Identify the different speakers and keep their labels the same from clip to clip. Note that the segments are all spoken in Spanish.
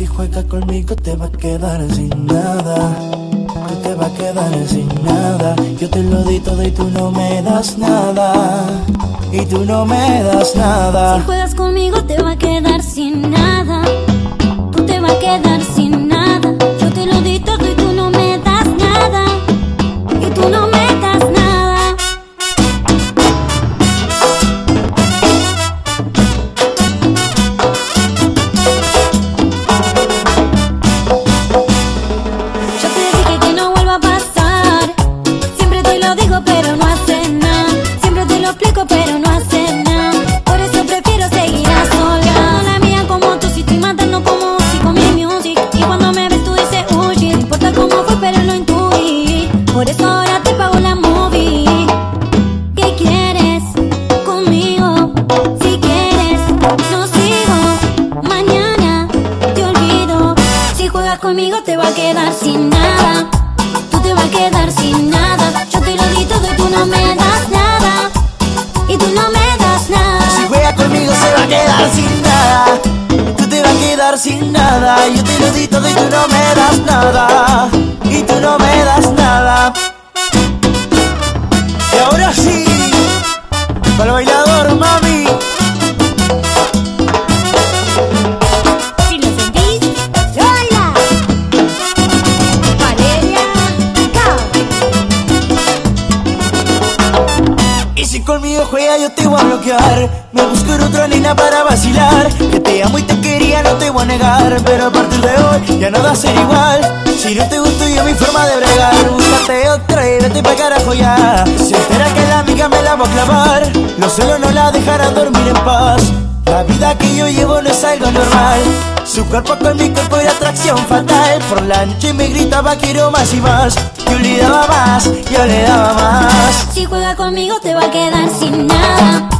Speaker 1: Si juegas conmigo te va a quedar sin nada. Tú te va a quedar sin nada. Yo te lo di todo y tú no me das nada. Y tú no me das nada.
Speaker 2: Si juegas conmigo te va a quedar sin nada. Tú te va a quedar conmigo, te va a quedar sin nada. Tú te vas a quedar sin nada. Yo te lo di todo y tú no me das nada. Y tú no me das
Speaker 1: Si
Speaker 2: nada.
Speaker 1: juega conmigo se va a quedar sin nada. Tú te vas a quedar sin nada. Yo te lo di todo y tú no me das nada. Y tú no me das nada. Y ahora sí, para el
Speaker 2: si
Speaker 1: conmigo juega yo te voy a bloquear. Me busco otra nena para vacilar. Que te amo y te quería, no te voy a negar. Pero a partir de hoy ya no va a ser igual. Si no te gusto yo mi forma de bregar. Búscate otra y vete pa' carajo ya. Se entera que la amiga me la va a clavar Los celos no la dejarán dormir en paz. La vida que yo llevo no es algo normal. Su cuerpo con mi cuerpo era atracción fatal. Por la noche me gritaba quiero más y más Yo le daba más, yo le daba más
Speaker 2: Si juega conmigo te va a quedar sin nada.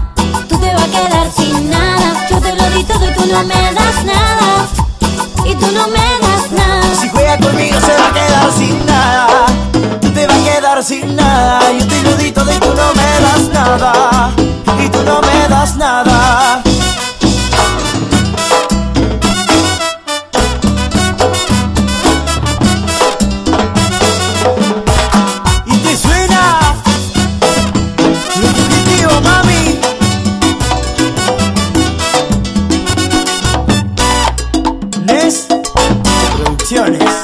Speaker 1: Producciones.